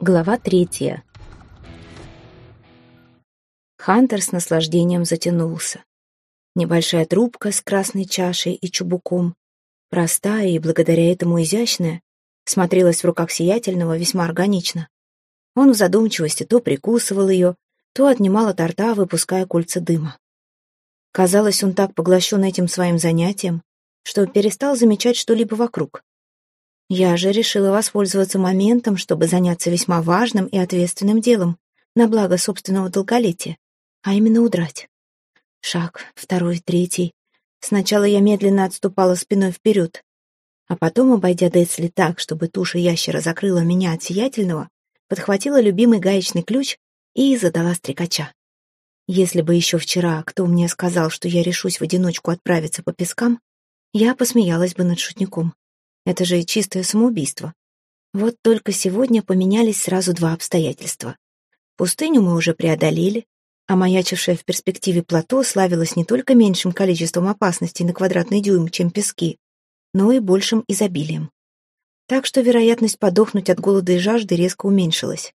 Глава третья. Хантер с наслаждением затянулся. Небольшая трубка с красной чашей и чубуком, простая и благодаря этому изящная, смотрелась в руках сиятельного весьма органично. Он в задумчивости то прикусывал ее, то отнимал от рта, выпуская кольца дыма. Казалось, он так поглощен этим своим занятием, что перестал замечать что-либо вокруг. Я же решила воспользоваться моментом, чтобы заняться весьма важным и ответственным делом на благо собственного долголетия, а именно удрать. Шаг, второй, третий. Сначала я медленно отступала спиной вперед, а потом, обойдя Децли так, чтобы туша ящера закрыла меня от сиятельного, подхватила любимый гаечный ключ и задала стрекача. Если бы еще вчера кто мне сказал, что я решусь в одиночку отправиться по пескам, я посмеялась бы над шутником. Это же чистое самоубийство. Вот только сегодня поменялись сразу два обстоятельства. Пустыню мы уже преодолели, а маячившее в перспективе плато славилось не только меньшим количеством опасностей на квадратный дюйм, чем пески, но и большим изобилием. Так что вероятность подохнуть от голода и жажды резко уменьшилась.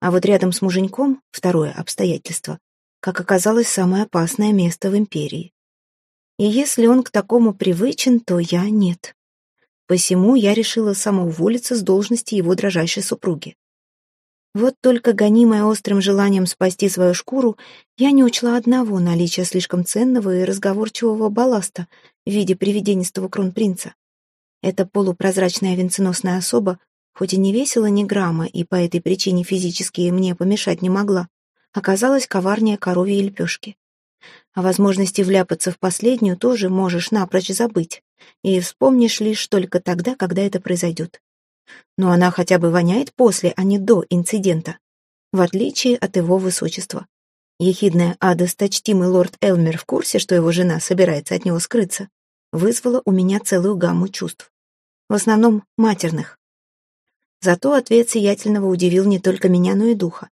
А вот рядом с муженьком, второе обстоятельство, как оказалось, самое опасное место в империи. И если он к такому привычен, то я нет. Посему я решила самоуволиться с должности его дрожайшей супруги. Вот только гонимая острым желанием спасти свою шкуру, я не учла одного наличия слишком ценного и разговорчивого балласта в виде привиденистого кронпринца. Эта полупрозрачная венценосная особа, хоть и не весила ни грамма и по этой причине физически мне помешать не могла, оказалась коварнее коровьей лепешки. О возможности вляпаться в последнюю тоже можешь напрочь забыть и вспомнишь лишь только тогда, когда это произойдет. Но она хотя бы воняет после, а не до инцидента, в отличие от его высочества. Ехидная а досточтимый лорд Элмер в курсе, что его жена собирается от него скрыться, вызвала у меня целую гамму чувств. В основном матерных. Зато ответ сиятельного удивил не только меня, но и духа.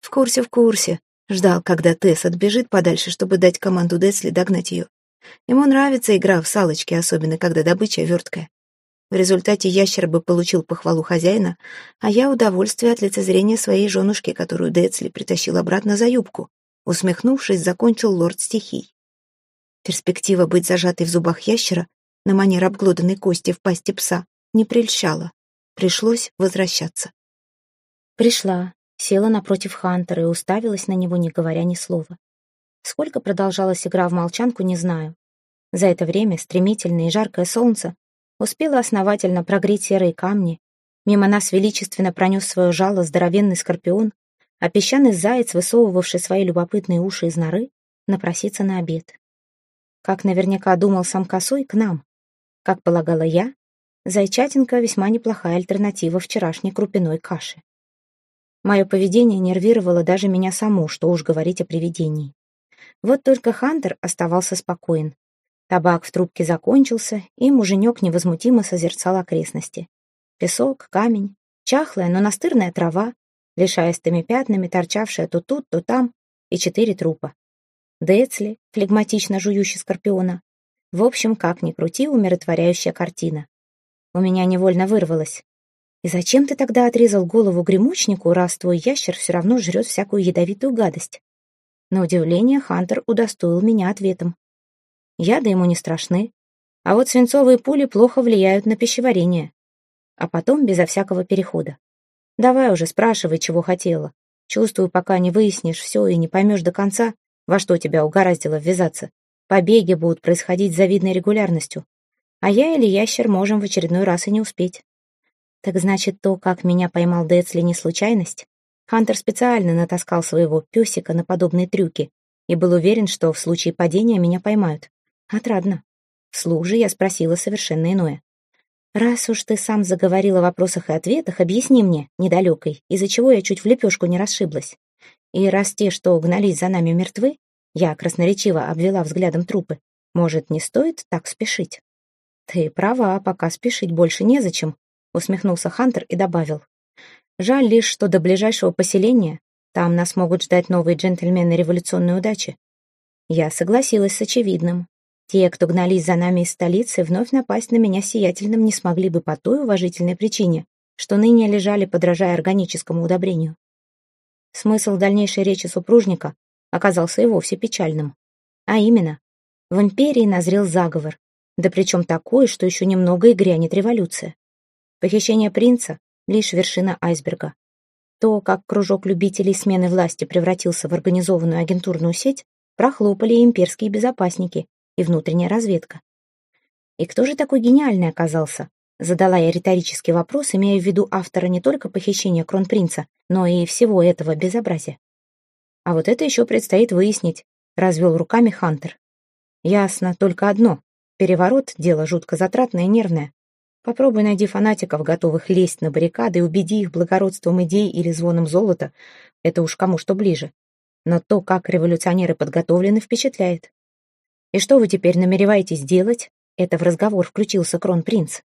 В курсе, в курсе. Ждал, когда Тесс отбежит подальше, чтобы дать команду Десли догнать ее. Ему нравится игра в салочки, особенно когда добыча верткая. В результате ящер бы получил похвалу хозяина, а я удовольствие от лицезрения своей женушки, которую Децли притащил обратно за юбку. Усмехнувшись, закончил лорд стихий. Перспектива быть зажатой в зубах ящера на манер обглоданной кости в пасти пса не прельщала. Пришлось возвращаться. Пришла, села напротив Хантера и уставилась на него, не говоря ни слова. Сколько продолжалась игра в молчанку, не знаю. За это время стремительное и жаркое солнце успело основательно прогреть серые камни, мимо нас величественно пронес свое жало здоровенный скорпион, а песчаный заяц, высовывавший свои любопытные уши из норы, напроситься на обед. Как наверняка думал сам косой, к нам. Как полагала я, зайчатинка весьма неплохая альтернатива вчерашней крупяной каши. Мое поведение нервировало даже меня саму, что уж говорить о привидении. Вот только Хантер оставался спокоен. Табак в трубке закончился, и муженек невозмутимо созерцал окрестности. Песок, камень, чахлая, но настырная трава, лишаистыми пятнами торчавшая то тут, то там, и четыре трупа. Децли, флегматично жующий скорпиона. В общем, как ни крути, умиротворяющая картина. У меня невольно вырвалось. И зачем ты тогда отрезал голову гремучнику, раз твой ящер все равно жрет всякую ядовитую гадость? На удивление Хантер удостоил меня ответом. Яды ему не страшны, а вот свинцовые пули плохо влияют на пищеварение. А потом безо всякого перехода. Давай уже спрашивай, чего хотела. Чувствую, пока не выяснишь все и не поймешь до конца, во что тебя угораздило ввязаться. Побеги будут происходить с завидной регулярностью. А я или ящер можем в очередной раз и не успеть. Так значит, то, как меня поймал Децли, не случайность? Хантер специально натаскал своего песика на подобные трюки и был уверен, что в случае падения меня поймают. Отрадно. Вслух же я спросила совершенно иное. «Раз уж ты сам заговорил о вопросах и ответах, объясни мне, недалекой, из-за чего я чуть в лепешку не расшиблась. И раз те, что гнались за нами, мертвы, я красноречиво обвела взглядом трупы, может, не стоит так спешить?» «Ты права, пока спешить больше незачем», — усмехнулся Хантер и добавил. Жаль лишь, что до ближайшего поселения там нас могут ждать новые джентльмены революционной удачи. Я согласилась с очевидным. Те, кто гнались за нами из столицы, вновь напасть на меня сиятельным не смогли бы по той уважительной причине, что ныне лежали, подражая органическому удобрению. Смысл дальнейшей речи супружника оказался и вовсе печальным. А именно, в империи назрел заговор, да причем такой, что еще немного и грянет революция. Похищение принца — лишь вершина айсберга. То, как кружок любителей смены власти превратился в организованную агентурную сеть, прохлопали имперские безопасники и внутренняя разведка. И кто же такой гениальный оказался? Задала я риторический вопрос, имея в виду автора не только похищения кронпринца, но и всего этого безобразия. А вот это еще предстоит выяснить, развел руками Хантер. Ясно только одно. Переворот — дело жутко затратное и нервное. Попробуй найди фанатиков, готовых лезть на баррикады, и убеди их благородством идей или звоном золота. Это уж кому что ближе. Но то, как революционеры подготовлены, впечатляет. И что вы теперь намереваетесь делать? Это в разговор включился кронпринц.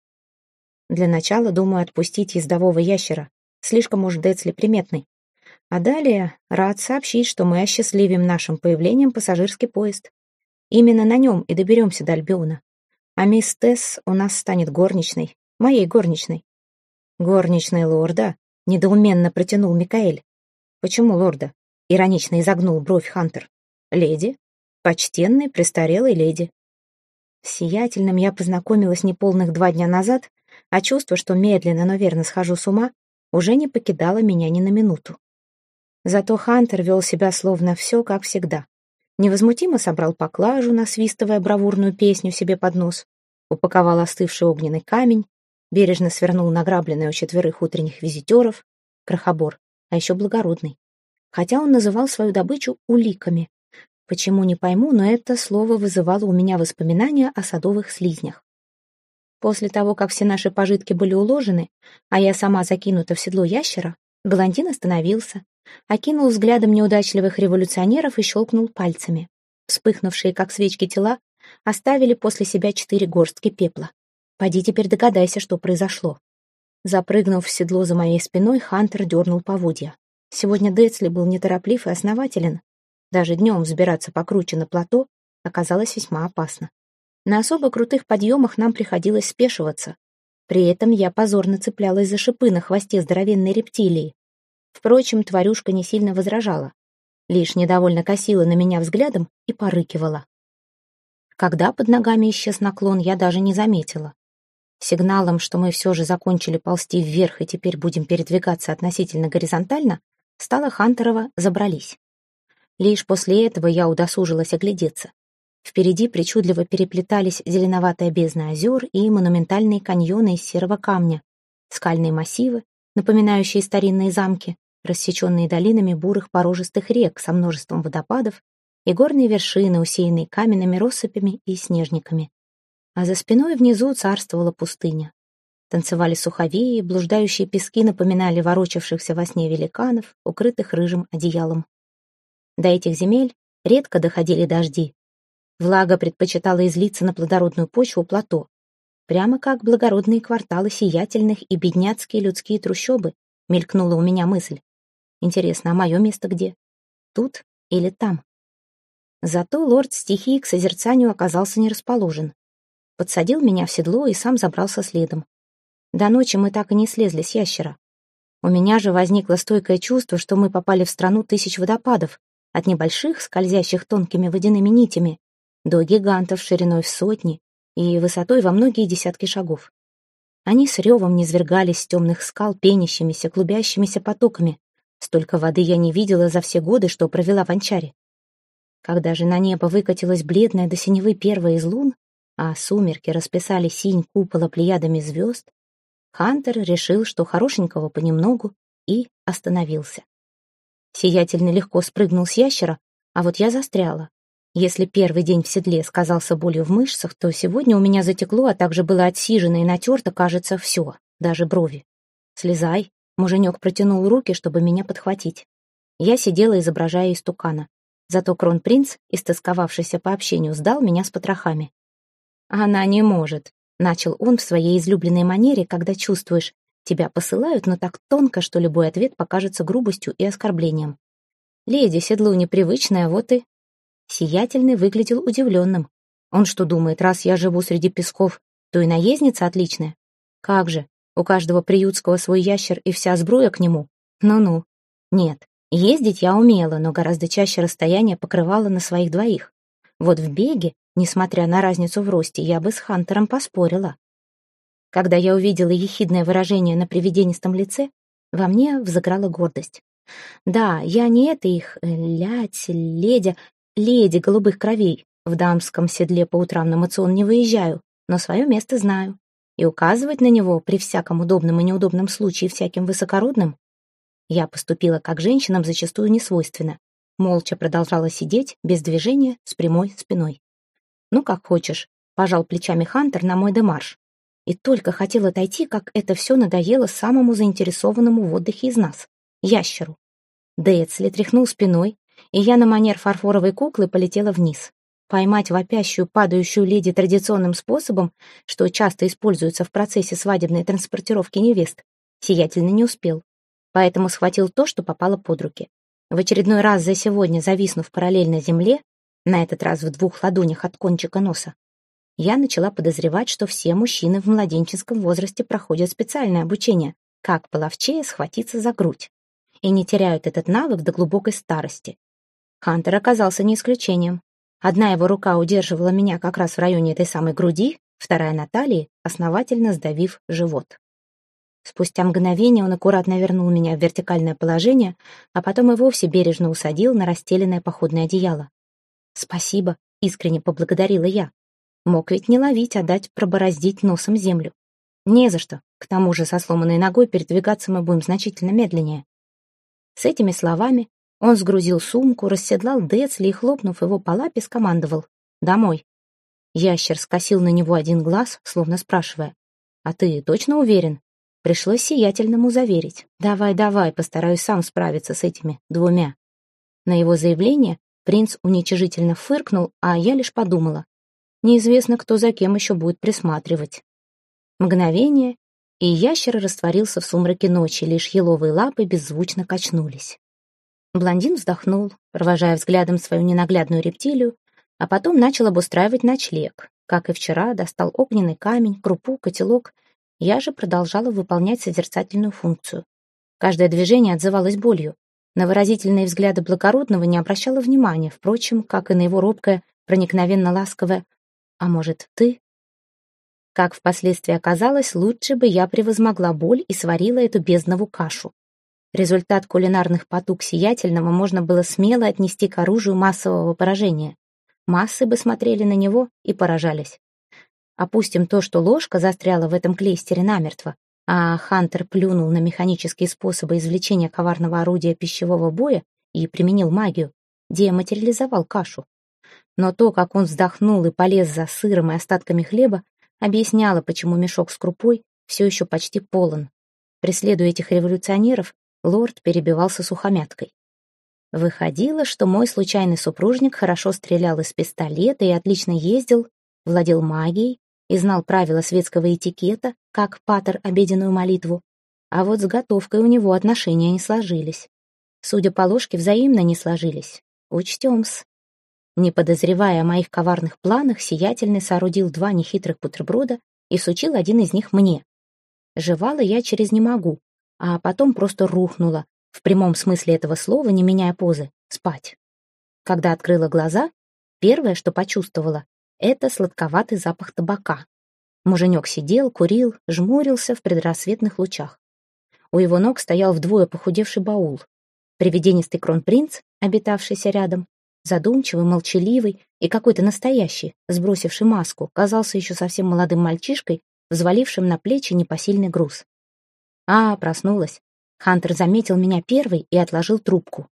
Для начала думаю отпустить ездового ящера. Слишком уж Децли приметный. А далее рад сообщить, что мы осчастливим нашим появлением пассажирский поезд. Именно на нем и доберемся до Альбиона. А мисс Тесс у нас станет горничной, моей горничной. Горничной лорда? Недоуменно протянул Микаэль. Почему лорда? Иронично изогнул бровь Хантер. Леди? Почтенной, престарелой леди. С сиятельным я познакомилась неполных два дня назад, а чувство, что медленно, но верно схожу с ума, уже не покидало меня ни на минуту. Зато Хантер вел себя словно все, как всегда. Невозмутимо собрал поклажу, насвистывая бравурную песню себе под нос, упаковал остывший огненный камень, бережно свернул награбленное у четверых утренних визитеров, крохобор, а еще благородный. Хотя он называл свою добычу уликами. Почему, не пойму, но это слово вызывало у меня воспоминания о садовых слизнях. После того, как все наши пожитки были уложены, а я сама закинута в седло ящера, блондин остановился, окинул взглядом неудачливых революционеров и щелкнул пальцами. Вспыхнувшие, как свечки, тела оставили после себя четыре горстки пепла. Пойди теперь догадайся, что произошло. Запрыгнув в седло за моей спиной, Хантер дернул поводья. Сегодня Децли был нетороплив и основателен. Даже днем взбираться покруче на плато оказалось весьма опасно. На особо крутых подъемах нам приходилось спешиваться. При этом я позорно цеплялась за шипы на хвосте здоровенной рептилии. Впрочем, тварюшка не сильно возражала. Лишь недовольно косила на меня взглядом и порыкивала. Когда под ногами исчез наклон, я даже не заметила. Сигналом, что мы все же закончили ползти вверх и теперь будем передвигаться относительно горизонтально, стало Хантерова «забрались». Лишь после этого я удосужилась оглядеться. Впереди причудливо переплетались зеленоватая бездна озер и монументальные каньоны из серого камня, скальные массивы, напоминающие старинные замки, рассеченные долинами бурых порожистых рек со множеством водопадов и горные вершины, усеянные каменными россыпями и снежниками. А за спиной внизу царствовала пустыня. Танцевали суховеи, блуждающие пески напоминали ворочавшихся во сне великанов, укрытых рыжим одеялом. До этих земель редко доходили дожди, Влага предпочитала излиться на плодородную почву плато, прямо как благородные кварталы сиятельных и бедняцкие людские трущобы, мелькнула у меня мысль. Интересно, а мое место где? Тут или там? Зато лорд стихии к созерцанию оказался не расположен. Подсадил меня в седло и сам забрался следом. До ночи мы так и не слезли с ящера. У меня же возникло стойкое чувство, что мы попали в страну тысяч водопадов, от небольших, скользящих тонкими водяными нитями, до гигантов шириной в сотни и высотой во многие десятки шагов. Они с ревом низвергались с темных скал пенящимися, клубящимися потоками. Столько воды я не видела за все годы, что провела в Анчаре. Когда же на небо выкатилась бледная до синевы первая из лун, а сумерки расписали синь купола плеядами звезд, Хантер решил, что хорошенького понемногу, и остановился. Сиятельно легко спрыгнул с ящера, а вот я застряла. Если первый день в седле сказался болью в мышцах, то сегодня у меня затекло, а также было отсижено и натерто, кажется, все, даже брови. «Слезай», — муженек протянул руки, чтобы меня подхватить. Я сидела, изображая истукана. Зато кронпринц, истосковавшийся по общению, сдал меня с потрохами. «Она не может», — начал он в своей излюбленной манере, когда чувствуешь, тебя посылают, но так тонко, что любой ответ покажется грубостью и оскорблением. «Леди, седлу непривычная, вот и...» Сиятельный выглядел удивленным. Он что думает, раз я живу среди песков, то и наездница отличная? Как же, У каждого приютского свой ящер и вся сбруя к нему. Ну-ну. Нет, ездить я умела, но гораздо чаще расстояние покрывала на своих двоих. Вот в беге, несмотря на разницу в росте, я бы с Хантером поспорила. Когда я увидела ехидное выражение на привиденистом лице, во мне взыграла гордость. Да, я не это их э, лять, ледя, леди голубых кровей. В дамском седле по утрам на мацион не выезжаю, но свое место знаю. И указывать на него при всяком удобном и неудобном случае всяким высокородным я поступила, как женщинам зачастую не свойственно молча продолжала сидеть, без движения, с прямой спиной. «Ну, как хочешь», — пожал плечами Хантер на мой демарш. И только хотел отойти, как это все надоело самому заинтересованному в отдыхе из нас — ящеру. Децли тряхнул спиной, и я на манер фарфоровой куклы полетела вниз. Поймать вопящую, падающую леди традиционным способом, что часто используется в процессе свадебной транспортировки невест, сиятельно не успел. Поэтому схватил то, что попало под руки. В очередной раз за сегодня зависнув параллельно земле, на этот раз в двух ладонях от кончика носа, я начала подозревать, что все мужчины в младенческом возрасте проходят специальное обучение, как половчее схватиться за грудь, и не теряют этот навык до глубокой старости. Хантер оказался не исключением. Одна его рука удерживала меня как раз в районе этой самой груди, вторая на талии, основательно сдавив живот. Спустя мгновение он аккуратно вернул меня в вертикальное положение, а потом и вовсе бережно усадил на расстеленное походное одеяло. «Спасибо», — искренне поблагодарила я. Мог ведь не ловить, а дать пробороздить носом землю. Не за что. К тому же со сломанной ногой передвигаться мы будем значительно медленнее. С этими словами он сгрузил сумку, расседлал Децли и, хлопнув его по лапе, скомандовал «Домой». Ящер скосил на него один глаз, словно спрашивая «А ты точно уверен?» Пришлось сиятельному заверить. «Давай, давай, постараюсь сам справиться с этими двумя». На его заявление принц уничижительно фыркнул, а я лишь подумала. Неизвестно, кто за кем еще будет присматривать. Мгновение, и ящер растворился в сумраке ночи, лишь еловые лапы беззвучно качнулись. Блондин вздохнул, провожая взглядом свою ненаглядную рептилию, а потом начал обустраивать ночлег. Как и вчера, достал огненный камень, крупу, котелок — я же продолжала выполнять созерцательную функцию. Каждое движение отзывалось болью. На выразительные взгляды благородного не обращала внимания, впрочем, как и на его робкое, проникновенно ласковое «А может, ты?» Как впоследствии оказалось, лучше бы я превозмогла боль и сварила эту безднову кашу. Результат кулинарных потуг сиятельного можно было смело отнести к оружию массового поражения. Массы бы смотрели на него и поражались. Опустим то, что ложка застряла в этом клейстере намертво, а Хантер плюнул на механические способы извлечения коварного орудия пищевого боя и применил магию, дематериализовал кашу. Но то, как он вздохнул и полез за сыром и остатками хлеба, объясняло, почему мешок с крупой все еще почти полон. Преследуя этих революционеров, лорд перебивался сухомяткой. Выходило, что мой случайный супружник хорошо стрелял из пистолета и отлично ездил, владел магией, и знал правила светского этикета, как патер обеденную молитву, а вот с готовкой у него отношения не сложились. Судя по ложке, взаимно не сложились. Учтем-с. Не подозревая о моих коварных планах, Сиятельный соорудил два нехитрых бутерброда и сучил один из них мне. Жевала я через «не могу», а потом просто рухнула, в прямом смысле этого слова, не меняя позы, спать. Когда открыла глаза, первое, что почувствовала, это сладковатый запах табака. Муженек сидел, курил, жмурился в предрассветных лучах. У его ног стоял вдвое похудевший баул. Привиденистый кронпринц, обитавшийся рядом, задумчивый, молчаливый и какой-то настоящий, сбросивший маску, казался еще совсем молодым мальчишкой, взвалившим на плечи непосильный груз. А, проснулась. Хантер заметил меня первый и отложил трубку.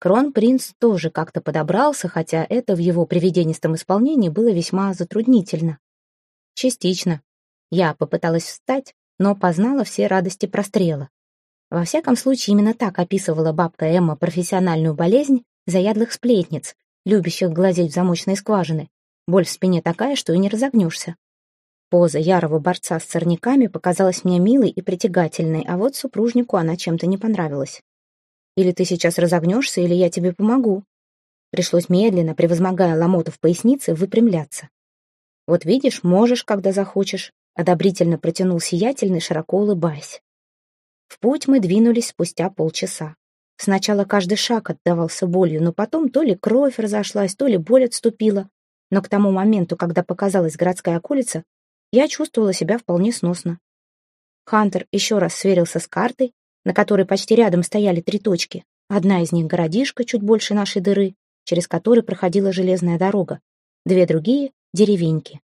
Кронпринц тоже как-то подобрался, хотя это в его привиденистом исполнении было весьма затруднительно. Частично. Я попыталась встать, но познала все радости прострела. Во всяком случае, именно так описывала бабка Эмма профессиональную болезнь заядлых сплетниц, любящих глазеть в замочные скважины. Боль в спине такая, что и не разогнешься. Поза ярого борца с сорняками показалась мне милой и притягательной, а вот супружнику она чем-то не понравилась. Или ты сейчас разогнешься, или я тебе помогу. Пришлось медленно, превозмогая ломоту в пояснице, выпрямляться. Вот видишь, можешь, когда захочешь. — одобрительно протянул сиятельный, широко улыбаясь. В путь мы двинулись спустя полчаса. Сначала каждый шаг отдавался болью, но потом то ли кровь разошлась, то ли боль отступила. Но к тому моменту, когда показалась городская околица, я чувствовала себя вполне сносно. Хантер еще раз сверился с картой, на которой почти рядом стояли три точки. Одна из них — городишко, чуть больше нашей дыры, через который проходила железная дорога. Две другие — деревеньки.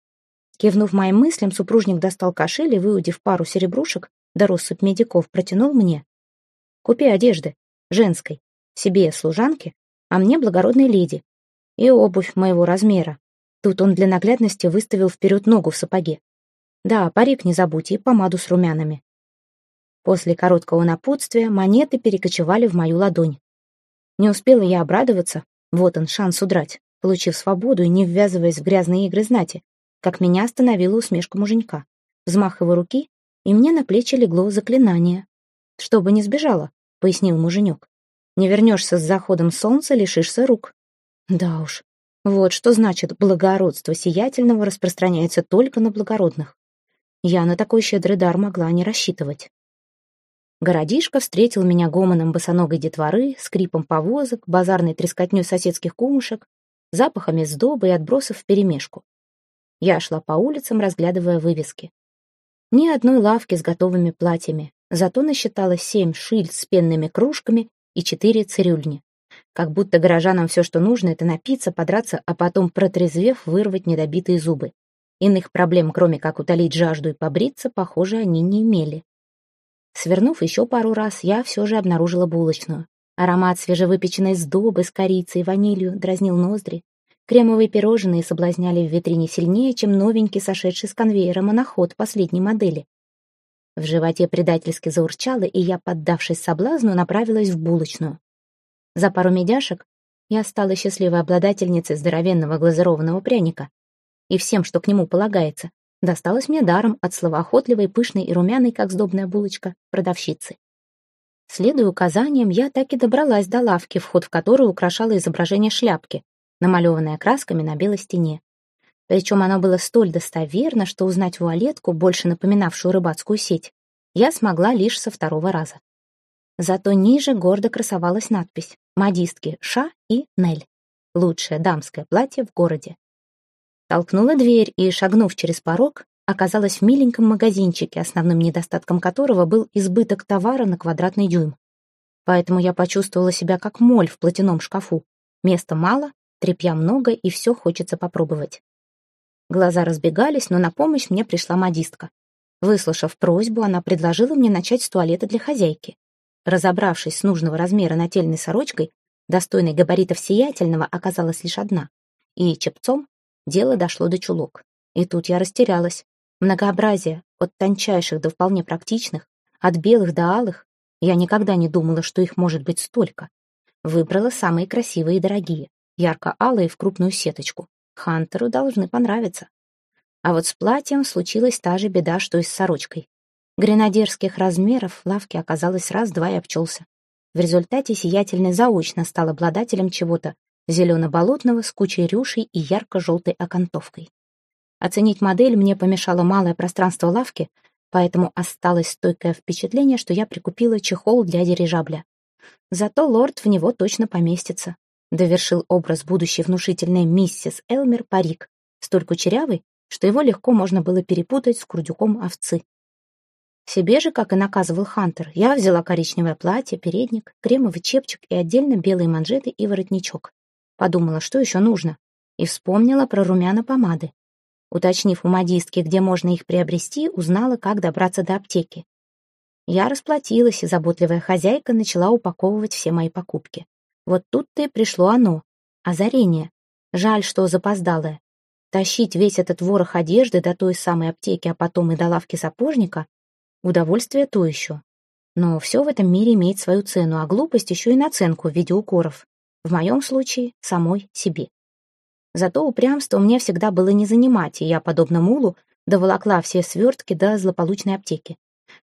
Кивнув моим мыслям, супружник достал кошель и, выудив пару серебрушек, да россыпь медиков, протянул мне. «Купи одежды, женской, себе служанке, а мне благородной леди, и обувь моего размера». Тут он для наглядности выставил вперед ногу в сапоге. «Да, парик не забудь и помаду с румянами». После короткого напутствия монеты перекочевали в мою ладонь. Не успела я обрадоваться, вот он, шанс удрать, получив свободу и не ввязываясь в грязные игры знати, как меня остановила усмешка муженька. Взмах его руки, и мне на плечи легло заклинание. «Чтобы не сбежала», — пояснил муженек. «Не вернешься с заходом солнца, лишишься рук». Да уж, вот что значит благородство сиятельного распространяется только на благородных. Я на такой щедрый дар могла не рассчитывать. Городишко встретил меня гомоном босоногой детворы, скрипом повозок, базарной трескотней соседских кумушек, запахами сдобы и отбросов вперемешку. Я шла по улицам, разглядывая вывески. Ни одной лавки с готовыми платьями, зато насчитала семь шиль с пенными кружками и четыре цирюльни. Как будто горожанам все, что нужно, это напиться, подраться, а потом, протрезвев, вырвать недобитые зубы. Иных проблем, кроме как утолить жажду и побриться, похоже, они не имели. Свернув еще пару раз, я все же обнаружила булочную. Аромат свежевыпеченной сдобы с корицей и ванилью дразнил ноздри. Кремовые пирожные соблазняли в витрине сильнее, чем новенький, сошедший с конвейера моноход последней модели. В животе предательски заурчало, и я, поддавшись соблазну, направилась в булочную. За пару медяшек я стала счастливой обладательницей здоровенного глазированного пряника и всем, что к нему полагается, досталось мне даром от словоохотливой, пышной и румяной, как сдобная булочка, продавщицы. Следуя указаниям, я так и добралась до лавки, вход в которую украшало изображение шляпки, намалеванное красками на белой стене. Причем оно было столь достоверно, что узнать вуалетку, больше напоминавшую рыбацкую сеть, я смогла лишь со второго раза. Зато ниже гордо красовалась надпись «Модистки Ша и Нель. Лучшее дамское платье в городе». Толкнула дверь и, шагнув через порог, оказалась в миленьком магазинчике, основным недостатком которого был избыток товара на квадратный дюйм. Поэтому я почувствовала себя как моль в платяном шкафу. Места мало, тряпья много, и все хочется попробовать. Глаза разбегались, но на помощь мне пришла модистка. Выслушав просьбу, она предложила мне начать с туалета для хозяйки. Разобравшись с нужного размера нательной сорочкой, достойной габаритов сиятельного оказалась лишь одна, и чепцом Дело дошло до чулок. И тут я растерялась. Многообразие, от тончайших до вполне практичных, от белых до алых. Я никогда не думала, что их может быть столько. Выбрала самые красивые и дорогие, ярко-алые в крупную сеточку. Хантеру должны понравиться. А вот с платьем случилась та же беда, что и с сорочкой. Гренадерских размеров в лавке оказалось раз-два и обчелся. В результате сиятельный заочно стал обладателем чего-то зелено-болотного с кучей рюшей и ярко-желтой окантовкой. Оценить модель мне помешало малое пространство лавки, поэтому осталось стойкое впечатление, что я прикупила чехол для дирижабля. Зато лорд в него точно поместится. Довершил образ будущей внушительной миссис Элмер парик, столь кучерявый, что его легко можно было перепутать с курдюком овцы. Себе же, как и наказывал Хантер, я взяла коричневое платье, передник, кремовый чепчик и отдельно белые манжеты и воротничок. Подумала, что еще нужно, и вспомнила про румяна помады. Уточнив у модистки, где можно их приобрести, узнала, как добраться до аптеки. Я расплатилась, и заботливая хозяйка начала упаковывать все мои покупки. Вот тут-то и пришло оно. Озарение. Жаль, что запоздалое. Тащить весь этот ворох одежды до той самой аптеки, а потом и до лавки сапожника — удовольствие то еще. Но все в этом мире имеет свою цену, а глупость еще и наценку в виде укоров. В моем случае — самой себе. Зато упрямство мне всегда было не занимать, и я, подобно мулу, доволокла все свертки до злополучной аптеки.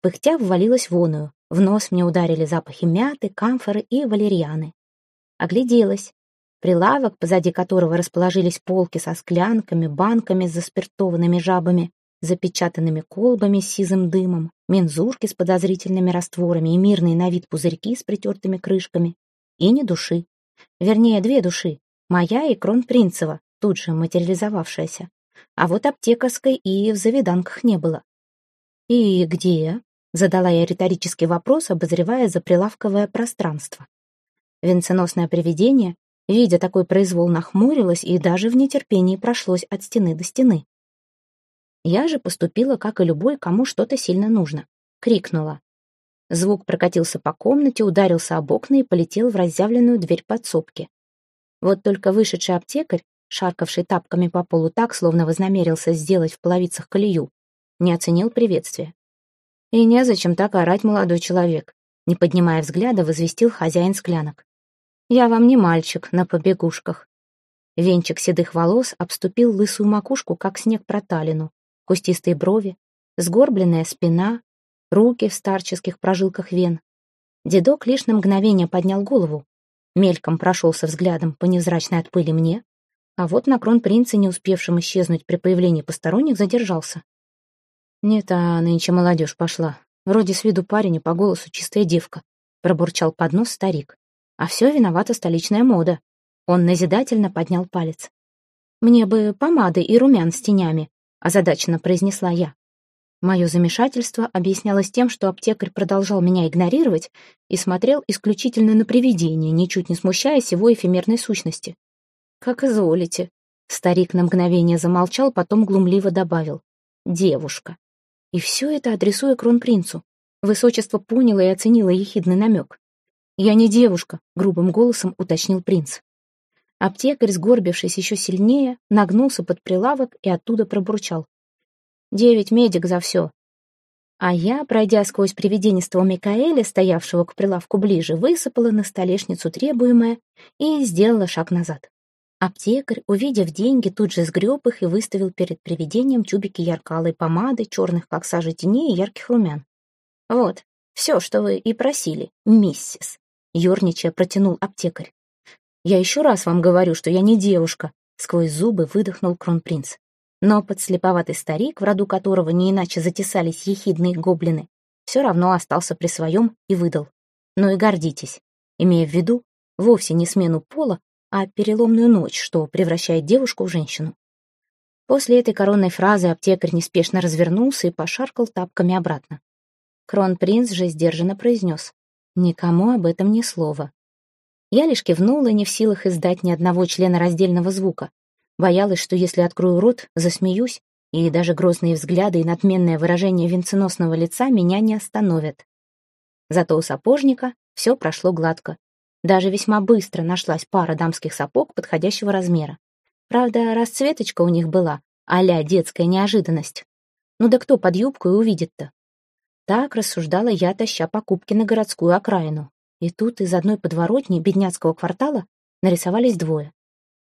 Пыхтя ввалилась в оную. В нос мне ударили запахи мяты, камфоры и валерьяны. Огляделась. Прилавок, позади которого расположились полки со склянками, банками с заспиртованными жабами, запечатанными колбами с сизым дымом, мензурки с подозрительными растворами и мирные на вид пузырьки с притертыми крышками. И не души. Вернее, две души. Моя и Кронпринцева, тут же материализовавшаяся. А вот аптекарской и в завиданках не было. «И где?» — задала я риторический вопрос, обозревая заприлавковое пространство. Венценосное привидение, видя такой произвол, нахмурилось и даже в нетерпении прошлось от стены до стены. Я же поступила, как и любой, кому что-то сильно нужно. Крикнула. Звук прокатился по комнате, ударился об окна и полетел в разъявленную дверь подсобки. Вот только вышедший аптекарь, шаркавший тапками по полу так, словно вознамерился сделать в половицах колею, не оценил приветствия. «И незачем так орать, молодой человек», не поднимая взгляда, возвестил хозяин склянок. «Я вам не мальчик на побегушках». Венчик седых волос обступил лысую макушку, как снег проталину, кустистые брови, сгорбленная спина, руки в старческих прожилках вен. Дедок лишь на мгновение поднял голову, мельком прошелся взглядом по невзрачной от пыли мне, а вот на кронпринце, не успевшем исчезнуть при появлении посторонних, задержался. «Нет, а нынче молодежь пошла. Вроде с виду парень, и по голосу чистая девка», — пробурчал под нос старик. «А все виновата столичная мода». Он назидательно поднял палец. «Мне бы помады и румян с тенями», — озадаченно произнесла я. Мое замешательство объяснялось тем, что аптекарь продолжал меня игнорировать и смотрел исключительно на привидение, ничуть не смущаясь его эфемерной сущности. «Как изволите». Старик на мгновение замолчал, потом глумливо добавил. «Девушка». И все это адресуя кронпринцу. Высочество поняло и оценило ехидный намек. «Я не девушка», — грубым голосом уточнил принц. Аптекарь, сгорбившись еще сильнее, нагнулся под прилавок и оттуда пробурчал. «Девять медик за все». А я, пройдя сквозь привиденистого Микаэля, стоявшего к прилавку ближе, высыпала на столешницу требуемое и сделала шаг назад. Аптекарь, увидев деньги, тут же сгреб их и выставил перед привидением тюбики яркалой помады, черных, как сажа теней и ярких румян. «Вот, все, что вы и просили, миссис», — ерничая протянул аптекарь. «Я еще раз вам говорю, что я не девушка», — сквозь зубы выдохнул кронпринц. Но подслеповатый старик, в роду которого не иначе затесались ехидные гоблины, все равно остался при своем и выдал. «Ну и гордитесь», имея в виду вовсе не смену пола, а переломную ночь, что превращает девушку в женщину. После этой коронной фразы аптекарь неспешно развернулся и пошаркал тапками обратно. Кронпринц же сдержанно произнес «Никому об этом ни слова». Я лишь кивнула, не в силах издать ни одного члена раздельного звука. Боялась, что если открою рот, засмеюсь, и даже грозные взгляды и надменное выражение венценосного лица меня не остановят. Зато у сапожника все прошло гладко. Даже весьма быстро нашлась пара дамских сапог подходящего размера. Правда, расцветочка у них была, а детская неожиданность. Ну да кто под юбку и увидит-то? Так рассуждала я, таща покупки на городскую окраину. И тут из одной подворотни бедняцкого квартала нарисовались двое.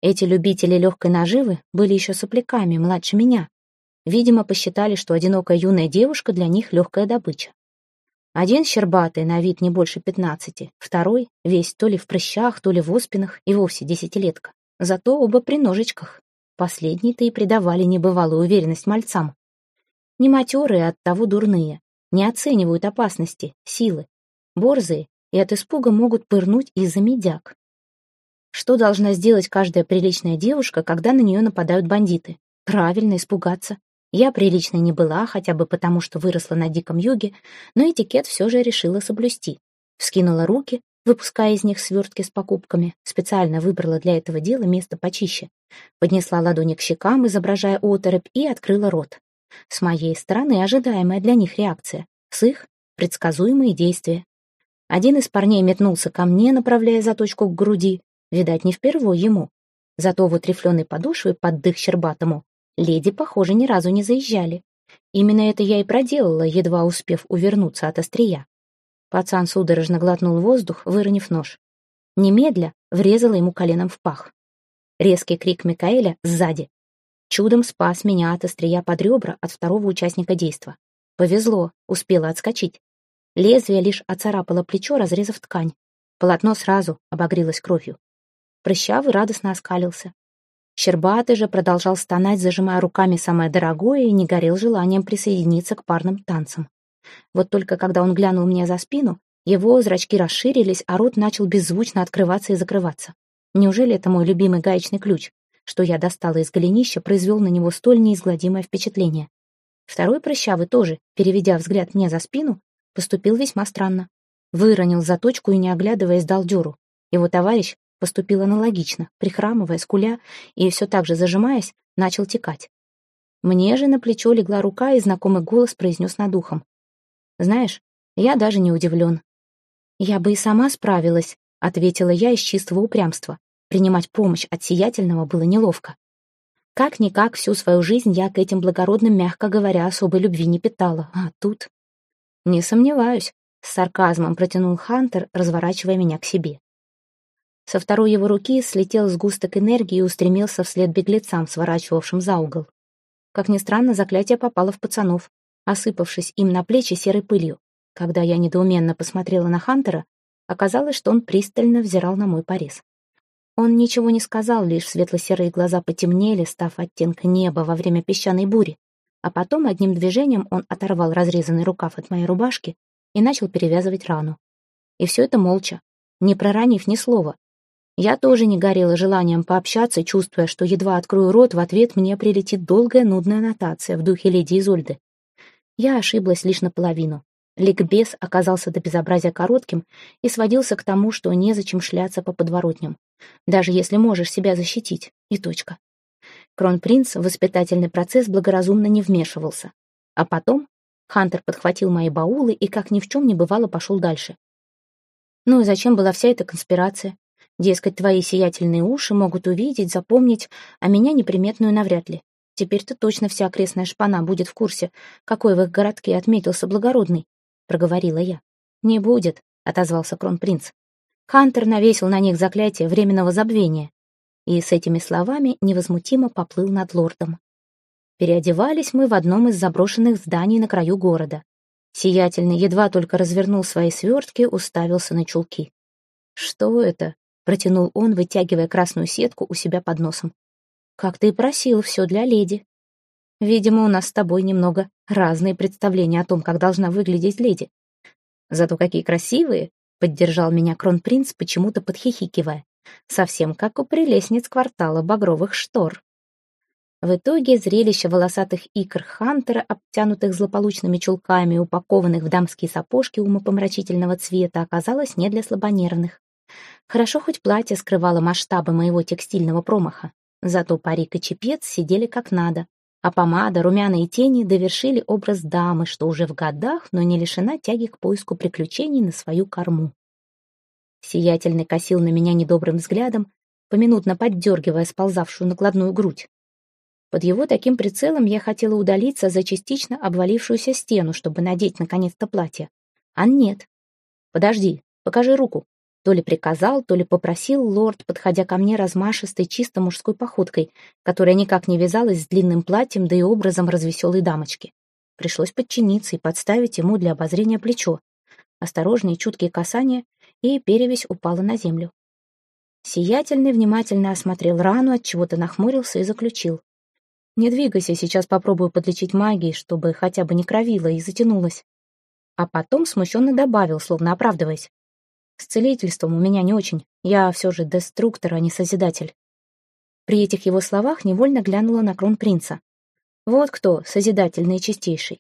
Эти любители легкой наживы были еще сопляками, младше меня. Видимо, посчитали, что одинокая юная девушка для них легкая добыча. Один щербатый, на вид не больше пятнадцати, второй весь то ли в прыщах, то ли в оспинах и вовсе десятилетка. Зато оба при ножичках. Последние-то и придавали небывалую уверенность мальцам. Не матерые, оттого дурные, не оценивают опасности, силы. Борзые и от испуга могут пырнуть из-за медяк. Что должна сделать каждая приличная девушка, когда на нее нападают бандиты? Правильно, испугаться. Я приличной не была, хотя бы потому, что выросла на диком юге, но этикет все же решила соблюсти. Вскинула руки, выпуская из них свертки с покупками, специально выбрала для этого дела место почище. Поднесла ладони к щекам, изображая оторопь, и открыла рот. С моей стороны ожидаемая для них реакция, с их — предсказуемые действия. Один из парней метнулся ко мне, направляя заточку к груди, видать, не впервой ему. Зато вот рифленой подошвой под дых щербатому Леди, похоже, ни разу не заезжали. Именно это я и проделала, едва успев увернуться от острия. Пацан судорожно глотнул воздух, выронив нож. Немедля врезала ему коленом в пах. Резкий крик Микаэля сзади. Чудом спас меня от острия под ребра от второго участника действа. Повезло, успела отскочить. Лезвие лишь оцарапало плечо, разрезав ткань. Полотно сразу обогрелось кровью. Прыщавый радостно оскалился. Щербатый же продолжал стонать, зажимая руками самое дорогое и не горел желанием присоединиться к парным танцам. Вот только когда он глянул мне за спину, его зрачки расширились, а рот начал беззвучно открываться и закрываться. Неужели это мой любимый гаечный ключ, что я достала из голенища, произвел на него столь неизгладимое впечатление? Второй прыщавый тоже, переведя взгляд мне за спину, поступил весьма странно. Выронил заточку и, не оглядываясь, дал дёру. Его товарищ поступил аналогично, прихрамывая, скуля и все так же зажимаясь, начал текать. Мне же на плечо легла рука, и знакомый голос произнес над ухом. «Знаешь, я даже не удивлен». «Я бы и сама справилась», — ответила я из чистого упрямства. Принимать помощь от сиятельного было неловко. Как-никак всю свою жизнь я к этим благородным, мягко говоря, особой любви не питала. А тут... Не сомневаюсь, с сарказмом протянул Хантер, разворачивая меня к себе. Со второй его руки слетел сгусток энергии и устремился вслед беглецам, сворачивавшим за угол. Как ни странно, заклятие попало в пацанов, осыпавшись им на плечи серой пылью. Когда я недоуменно посмотрела на Хантера, оказалось, что он пристально взирал на мой порез. Он ничего не сказал, лишь светло-серые глаза потемнели, став оттенка неба во время песчаной бури. А потом одним движением он оторвал разрезанный рукав от моей рубашки и начал перевязывать рану. И все это молча, не проранив ни слова. Я тоже не горела желанием пообщаться, чувствуя, что едва открою рот, в ответ мне прилетит долгая нудная нотация в духе леди Изольды. Я ошиблась лишь наполовину. Ликбез оказался до безобразия коротким и сводился к тому, что незачем шляться по подворотням даже если можешь себя защитить, и точка. Кронпринц в воспитательный процесс благоразумно не вмешивался. А потом Хантер подхватил мои баулы и, как ни в чем не бывало, пошел дальше. Ну и зачем была вся эта конспирация? Дескать, твои сиятельные уши могут увидеть, запомнить, а меня неприметную навряд ли. Теперь-то точно вся окрестная шпана будет в курсе, какой в их городке отметился благородный, — проговорила я. «Не будет», — отозвался кронпринц. Хантер навесил на них заклятие временного забвения и с этими словами невозмутимо поплыл над лордом. Переодевались мы в одном из заброшенных зданий на краю города. Сиятельный едва только развернул свои свертки, уставился на чулки. «Что это?» — протянул он, вытягивая красную сетку у себя под носом. «Как ты и просил, все для леди. Видимо, у нас с тобой немного разные представления о том, как должна выглядеть леди. Зато какие красивые!» Поддержал меня кронпринц, почему-то подхихикивая. Совсем как у прелестниц квартала багровых штор. В итоге зрелище волосатых икр Хантера, обтянутых злополучными чулками упакованных в дамские сапожки умопомрачительного цвета, оказалось не для слабонервных. Хорошо хоть платье скрывало масштабы моего текстильного промаха. Зато парик и чепец сидели как надо а помада, румяна и тени довершили образ дамы, что уже в годах, но не лишена тяги к поиску приключений на свою корму. Сиятельный косил на меня недобрым взглядом, поминутно поддергивая сползавшую накладную грудь. Под его таким прицелом я хотела удалиться за частично обвалившуюся стену, чтобы надеть наконец-то платье. А нет. «Подожди, покажи руку», то ли приказал, то ли попросил лорд, подходя ко мне размашистой, чисто мужской походкой, которая никак не вязалась с длинным платьем, да и образом развеселой дамочки. Пришлось подчиниться и подставить ему для обозрения плечо. Осторожные чуткие касания, и перевесь упала на землю. Сиятельный внимательно осмотрел рану, от чего то нахмурился и заключил. «Не двигайся, сейчас попробую подлечить магией, чтобы хотя бы не кровило и затянулось». А потом смущенно добавил, словно оправдываясь. С целительством у меня не очень. Я все же деструктор, а не созидатель. При этих его словах невольно глянула на кронпринца. Вот кто созидательный и чистейший.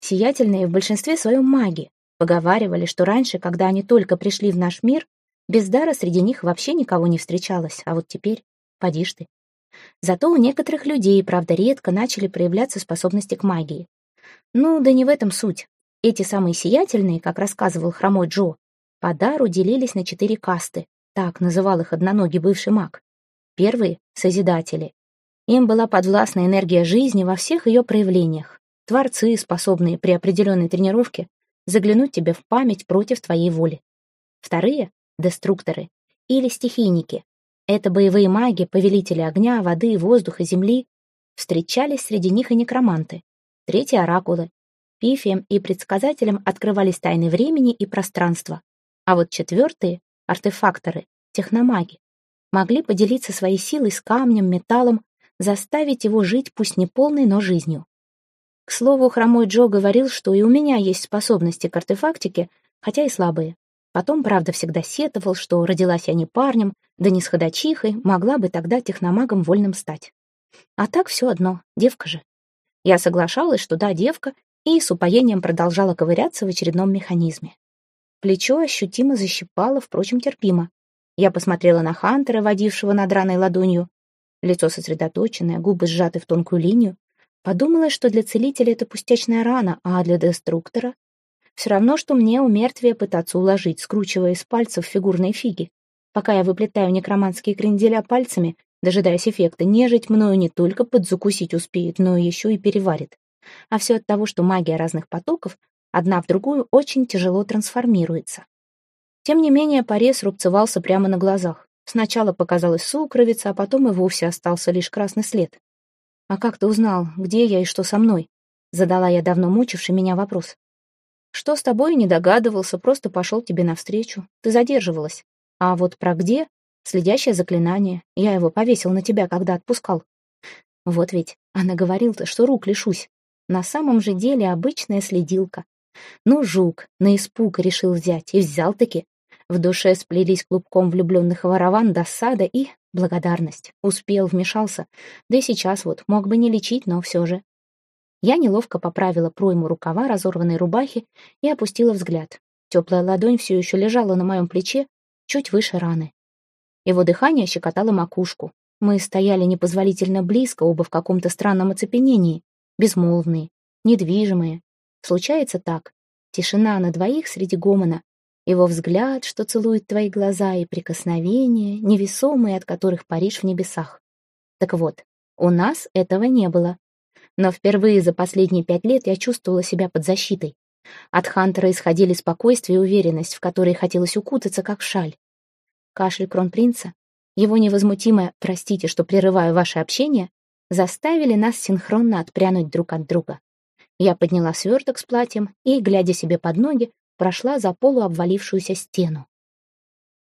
Сиятельные в большинстве своем маги. Поговаривали, что раньше, когда они только пришли в наш мир, без дара среди них вообще никого не встречалось, а вот теперь поди ты. Зато у некоторых людей, правда, редко начали проявляться способности к магии. Ну, да не в этом суть. Эти самые сиятельные, как рассказывал хромой Джо, по дару делились на четыре касты, так называл их одноногий бывший маг. Первые — Созидатели. Им была подвластна энергия жизни во всех ее проявлениях. Творцы, способные при определенной тренировке заглянуть тебе в память против твоей воли. Вторые — Деструкторы или стихийники. Это боевые маги, повелители огня, воды, воздуха, земли. Встречались среди них и некроманты. Третьи — Оракулы. Пифием и предсказателям открывались тайны времени и пространства. А вот четвертые — артефакторы, техномаги. могли поделиться своей силой с камнем, металлом, заставить его жить пусть не полной, но жизнью. К слову, хромой Джо говорил, что и у меня есть способности к артефактике, хотя и слабые. Потом, правда, всегда сетовал, что родилась я не парнем, да не с ходочихой, могла бы тогда техномагом вольным стать. А так все одно, девка же. Я соглашалась, что да, девка, и с упоением продолжала ковыряться в очередном механизме. Плечо ощутимо защипало, впрочем, терпимо. Я посмотрела на Хантера, водившего над раной ладонью. Лицо сосредоточенное, губы сжаты в тонкую линию. Подумала, что для целителя это пустячная рана, а для деструктора все равно, что мне у мертвия пытаться уложить, скручивая из пальцев фигурные фиги. Пока я выплетаю некроманские кренделя пальцами, дожидаясь эффекта, нежить мною не только подзакусить успеет, но еще и переварит. А все от того, что магия разных потоков одна в другую очень тяжело трансформируется. Тем не менее, порез рубцевался прямо на глазах. Сначала показалась сукровица, а потом и вовсе остался лишь красный след. «А как ты узнал, где я и что со мной?» Задала я давно мучивший меня вопрос. «Что с тобой, не догадывался, просто пошел тебе навстречу. Ты задерживалась. А вот про где? Следящее заклинание. Я его повесил на тебя, когда отпускал. Вот ведь, она говорила-то, что рук лишусь. На самом же деле обычная следилка. Ну, жук, на испуг решил взять, и взял-таки. В душе сплелись клубком влюбленных ворован досада и благодарность. Успел, вмешался. Да и сейчас вот, мог бы не лечить, но все же. Я неловко поправила пройму рукава разорванной рубахи и опустила взгляд. Теплая ладонь все еще лежала на моем плече, чуть выше раны. Его дыхание щекотало макушку. Мы стояли непозволительно близко, оба в каком-то странном оцепенении, безмолвные, недвижимые. Случается так. Тишина на двоих среди гомона, его взгляд, что целует твои глаза, и прикосновения, невесомые, от которых паришь в небесах. Так вот, у нас этого не было. Но впервые за последние пять лет я чувствовала себя под защитой. От Хантера исходили спокойствие и уверенность, в которые хотелось укутаться, как шаль. Кашель кронпринца, его невозмутимое «простите, что прерываю ваше общение», заставили нас синхронно отпрянуть друг от друга. Я подняла сверток с платьем и, глядя себе под ноги, прошла за полуобвалившуюся стену.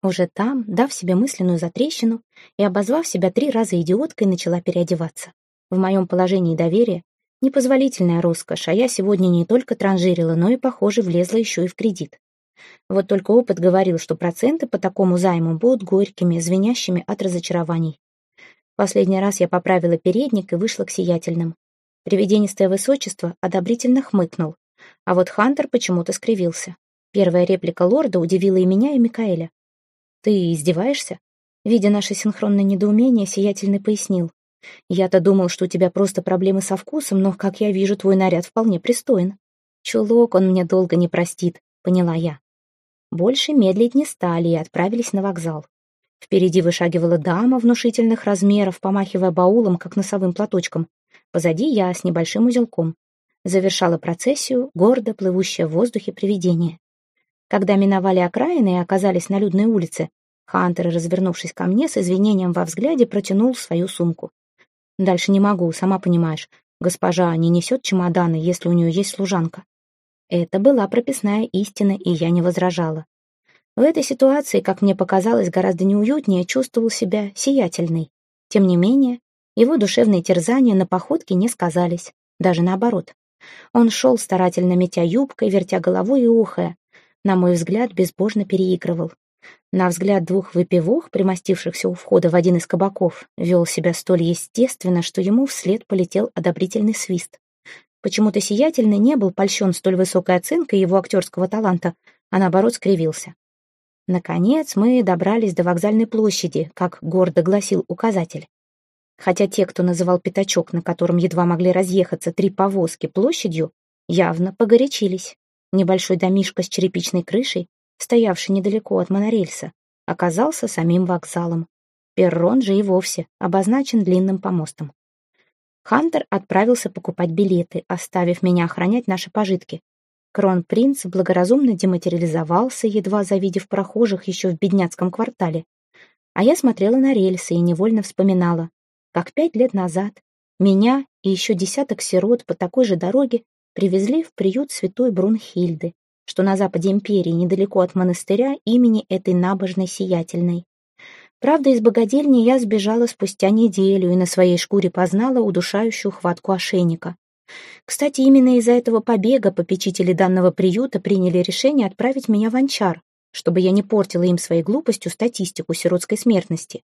Уже там, дав себе мысленную затрещину и обозвав себя три раза идиоткой, начала переодеваться. В моем положении доверия непозволительная роскошь, а я сегодня не только транжирила, но и, похоже, влезла еще и в кредит. Вот только опыт говорил, что проценты по такому займу будут горькими, звенящими от разочарований. Последний раз я поправила передник и вышла к сиятельным. Привиденистое высочество одобрительно хмыкнул, а вот Хантер почему-то скривился. Первая реплика лорда удивила и меня, и Микаэля. «Ты издеваешься?» Видя наше синхронное недоумение, сиятельный пояснил. «Я-то думал, что у тебя просто проблемы со вкусом, но, как я вижу, твой наряд вполне пристоен. Чулок он мне долго не простит», — поняла я. Больше медлить не стали и отправились на вокзал. Впереди вышагивала дама внушительных размеров, помахивая баулом, как носовым платочком. Позади я с небольшим узелком. Завершала процессию гордо плывущее в воздухе привидение. Когда миновали окраины и оказались на людной улице, Хантер, развернувшись ко мне, с извинением во взгляде протянул свою сумку. «Дальше не могу, сама понимаешь. Госпожа не несет чемоданы, если у нее есть служанка». Это была прописная истина, и я не возражала. В этой ситуации, как мне показалось, гораздо неуютнее чувствовал себя сиятельный. Тем не менее, его душевные терзания на походке не сказались, даже наоборот. Он шел, старательно метя юбкой, вертя головой и ухая, на мой взгляд, безбожно переигрывал. На взгляд двух выпивох, примостившихся у входа в один из кабаков, вел себя столь естественно, что ему вслед полетел одобрительный свист. Почему-то Сиятельный не был польщен столь высокой оценкой его актерского таланта, а наоборот скривился. Наконец мы добрались до вокзальной площади, как гордо гласил указатель. Хотя те, кто называл пятачок, на котором едва могли разъехаться три повозки площадью, явно погорячились. Небольшой домишко с черепичной крышей, стоявший недалеко от монорельса, оказался самим вокзалом. Перрон же и вовсе обозначен длинным помостом. Хантер отправился покупать билеты, оставив меня охранять наши пожитки. Кронпринц благоразумно дематериализовался, едва завидев прохожих еще в бедняцком квартале. А я смотрела на рельсы и невольно вспоминала, как пять лет назад меня и еще десяток сирот по такой же дороге привезли в приют святой Брунхильды, что на западе империи, недалеко от монастыря имени этой набожной сиятельной. Правда, из богадельни я сбежала спустя неделю и на своей шкуре познала удушающую хватку ошейника. Кстати, именно из-за этого побега попечители данного приюта приняли решение отправить меня в Анчар, чтобы я не портила им своей глупостью статистику сиротской смертности.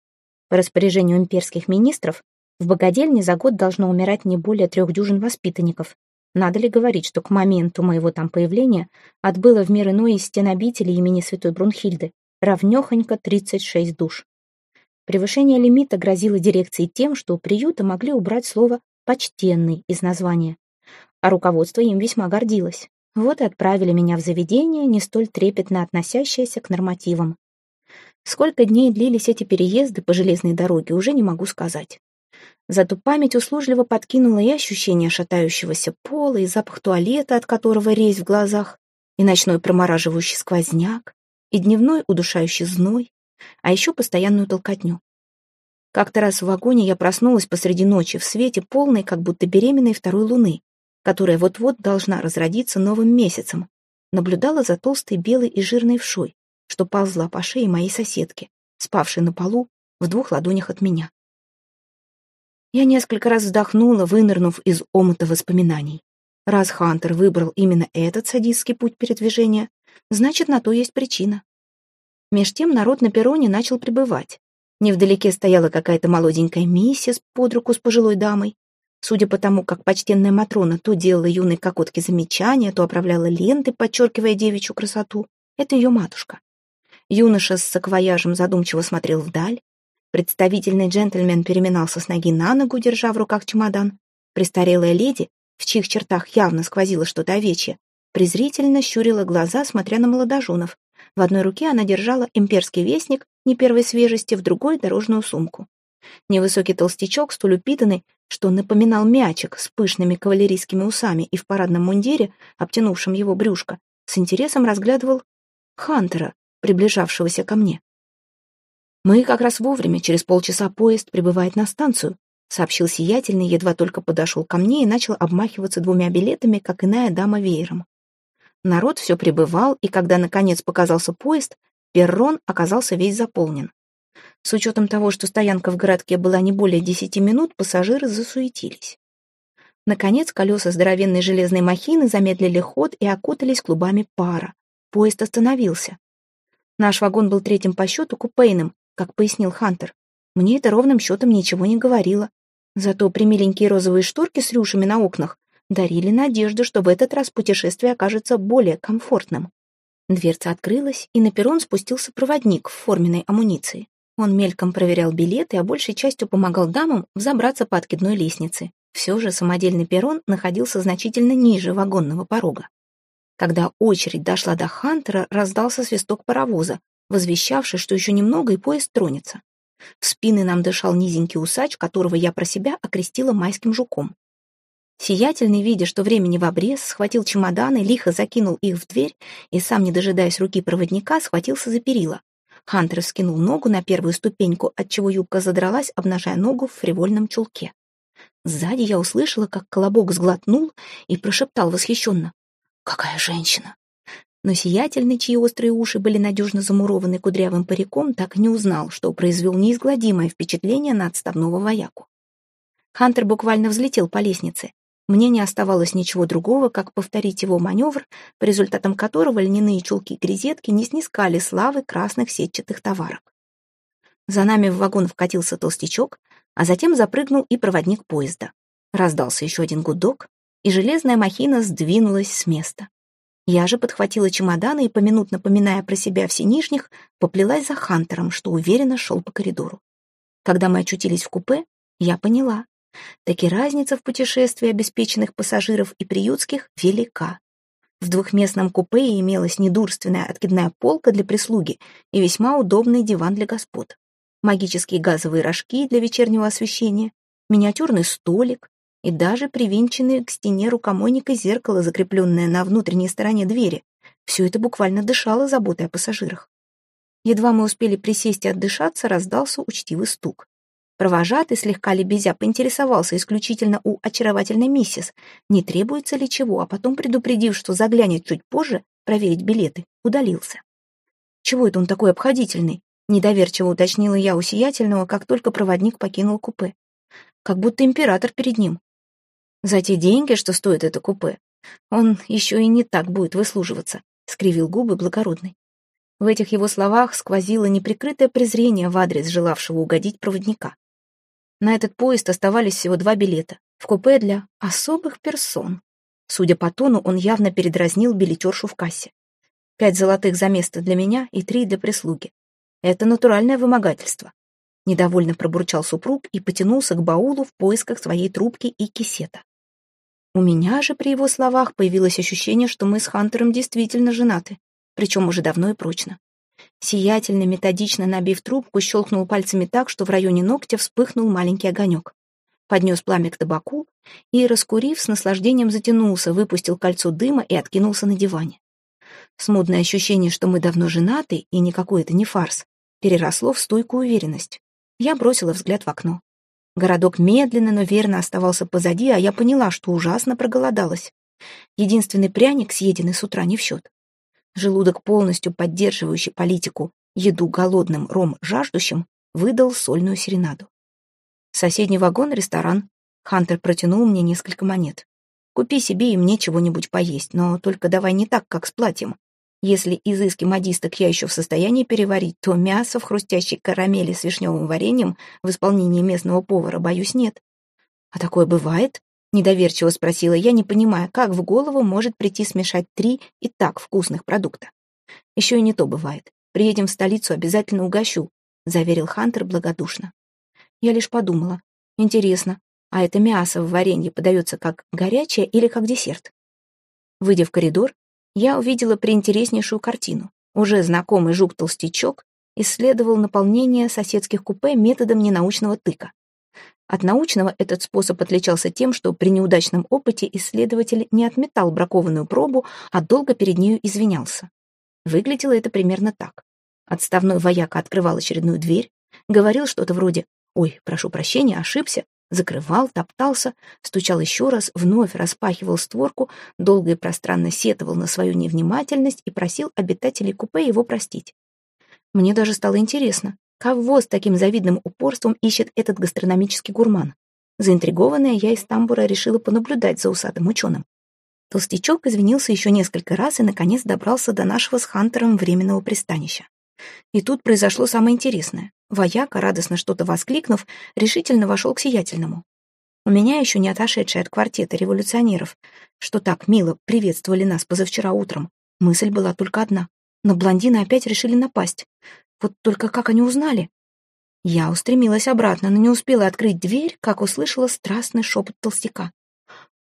По распоряжению имперских министров, в богадельне за год должно умирать не более трех дюжин воспитанников. Надо ли говорить, что к моменту моего там появления отбыло в мир иной из стен обители имени святой Брунхильды равнёхонько 36 душ. Превышение лимита грозило дирекции тем, что у приюта могли убрать слово «почтенный» из названия. А руководство им весьма гордилось. Вот и отправили меня в заведение, не столь трепетно относящееся к нормативам. Сколько дней длились эти переезды по железной дороге, уже не могу сказать. Зато память услужливо подкинула и ощущение шатающегося пола, и запах туалета, от которого резь в глазах, и ночной промораживающий сквозняк, и дневной удушающий зной, а еще постоянную толкотню. Как-то раз в вагоне я проснулась посреди ночи в свете полной, как будто беременной второй луны, которая вот-вот должна разродиться новым месяцем, наблюдала за толстой белой и жирной вшой, что ползла по шее моей соседки, спавшей на полу в двух ладонях от меня. Я несколько раз вздохнула, вынырнув из омута воспоминаний. Раз Хантер выбрал именно этот садистский путь передвижения, значит, на то есть причина. Меж тем народ на перроне начал прибывать. Невдалеке стояла какая-то молоденькая миссис под руку с пожилой дамой. Судя по тому, как почтенная Матрона то делала юной кокотке замечания, то оправляла ленты, подчеркивая девичью красоту, это ее матушка. Юноша с саквояжем задумчиво смотрел вдаль. Представительный джентльмен переминался с ноги на ногу, держа в руках чемодан. Престарелая леди, в чьих чертах явно сквозило что-то овечье, презрительно щурила глаза, смотря на молодоженов, в одной руке она держала имперский вестник не первой свежести, в другой — дорожную сумку. Невысокий толстячок, столь упитанный, что напоминал мячик с пышными кавалерийскими усами и в парадном мундире, обтянувшем его брюшко, с интересом разглядывал Хантера, приближавшегося ко мне. «Мы как раз вовремя, через полчаса поезд прибывает на станцию», сообщил сиятельный, едва только подошел ко мне и начал обмахиваться двумя билетами, как иная дама веером. Народ все прибывал, и когда, наконец, показался поезд, перрон оказался весь заполнен. С учетом того, что стоянка в городке была не более десяти минут, пассажиры засуетились. Наконец, колеса здоровенной железной махины замедлили ход и окутались клубами пара. Поезд остановился. Наш вагон был третьим по счету купейным, как пояснил Хантер. Мне это ровным счетом ничего не говорило. Зато примиленькие розовые шторки с рюшами на окнах дарили надежду, что в этот раз путешествие окажется более комфортным. Дверца открылась, и на перрон спустился проводник в форменной амуниции. Он мельком проверял билеты, а большей частью помогал дамам взобраться по откидной лестнице. Все же самодельный перрон находился значительно ниже вагонного порога. Когда очередь дошла до Хантера, раздался свисток паровоза, возвещавший, что еще немного и поезд тронется. В спины нам дышал низенький усач, которого я про себя окрестила майским жуком. Сиятельный, видя, что времени в обрез, схватил чемоданы, лихо закинул их в дверь и, сам не дожидаясь руки проводника, схватился за перила. Хантер скинул ногу на первую ступеньку, отчего юбка задралась, обнажая ногу в фривольном чулке. Сзади я услышала, как колобок сглотнул и прошептал восхищенно. «Какая женщина!» Но сиятельный, чьи острые уши были надежно замурованы кудрявым париком, так и не узнал, что произвел неизгладимое впечатление на отставного вояку. Хантер буквально взлетел по лестнице. Мне не оставалось ничего другого, как повторить его маневр, по результатам которого льняные чулки-грезетки не снискали славы красных сетчатых товарок. За нами в вагон вкатился толстячок, а затем запрыгнул и проводник поезда. Раздался еще один гудок, и железная махина сдвинулась с места. Я же подхватила чемоданы и, поминутно поминая про себя все нижних, поплелась за Хантером, что уверенно шел по коридору. Когда мы очутились в купе, я поняла, Таки разница в путешествии обеспеченных пассажиров и приютских велика. В двухместном купе имелась недурственная откидная полка для прислуги и весьма удобный диван для господ. Магические газовые рожки для вечернего освещения, миниатюрный столик и даже привинченное к стене рукомойник и зеркало, закрепленное на внутренней стороне двери. Все это буквально дышало заботой о пассажирах. Едва мы успели присесть и отдышаться, раздался учтивый стук. Провожатый, слегка лебезя, поинтересовался исключительно у очаровательной миссис, не требуется ли чего, а потом, предупредив, что заглянет чуть позже, проверить билеты, удалился. Чего это он такой обходительный? Недоверчиво уточнила я у сиятельного, как только проводник покинул купе. Как будто император перед ним. За те деньги, что стоит это купе, он еще и не так будет выслуживаться, скривил губы благородный. В этих его словах сквозило неприкрытое презрение в адрес желавшего угодить проводника. На этот поезд оставались всего два билета в купе для особых персон. Судя по тону, он явно передразнил билетершу в кассе. Пять золотых за место для меня и три для прислуги. Это натуральное вымогательство. Недовольно пробурчал супруг и потянулся к баулу в поисках своей трубки и кисета. У меня же при его словах появилось ощущение, что мы с Хантером действительно женаты, причем уже давно и прочно. Сиятельно, методично набив трубку, щелкнул пальцами так, что в районе ногтя вспыхнул маленький огонек. Поднес пламя к табаку и, раскурив, с наслаждением затянулся, выпустил кольцо дыма и откинулся на диване. Смутное ощущение, что мы давно женаты, и никакой это не фарс, переросло в стойкую уверенность. Я бросила взгляд в окно. Городок медленно, но верно оставался позади, а я поняла, что ужасно проголодалась. Единственный пряник, съеденный с утра, не в счет. Желудок, полностью поддерживающий политику «еду голодным, ром жаждущим», выдал сольную серенаду. Соседний вагон — ресторан. Хантер протянул мне несколько монет. Купи себе и мне чего-нибудь поесть, но только давай не так, как с платьем. Если изыски модисток я еще в состоянии переварить, то мясо в хрустящей карамели с вишневым вареньем в исполнении местного повара, боюсь, нет. А такое бывает? Недоверчиво спросила я, не понимая, как в голову может прийти смешать три и так вкусных продукта. Еще и не то бывает. Приедем в столицу, обязательно угощу, заверил Хантер благодушно. Я лишь подумала. Интересно, а это мясо в варенье подается как горячее или как десерт? Выйдя в коридор, я увидела приинтереснейшую картину. Уже знакомый жук-толстячок исследовал наполнение соседских купе методом ненаучного тыка. От научного этот способ отличался тем, что при неудачном опыте исследователь не отметал бракованную пробу, а долго перед нею извинялся. Выглядело это примерно так. Отставной вояка открывал очередную дверь, говорил что-то вроде «Ой, прошу прощения, ошибся», закрывал, топтался, стучал еще раз, вновь распахивал створку, долго и пространно сетовал на свою невнимательность и просил обитателей купе его простить. Мне даже стало интересно, Кого с таким завидным упорством ищет этот гастрономический гурман? Заинтригованная, я из тамбура решила понаблюдать за усатым ученым. Толстячок извинился еще несколько раз и, наконец, добрался до нашего с Хантером временного пристанища. И тут произошло самое интересное. Вояка, радостно что-то воскликнув, решительно вошел к сиятельному. У меня еще не отошедшая от квартета революционеров, что так мило приветствовали нас позавчера утром, мысль была только одна. Но блондины опять решили напасть. Вот только как они узнали? Я устремилась обратно, но не успела открыть дверь, как услышала страстный шепот толстяка.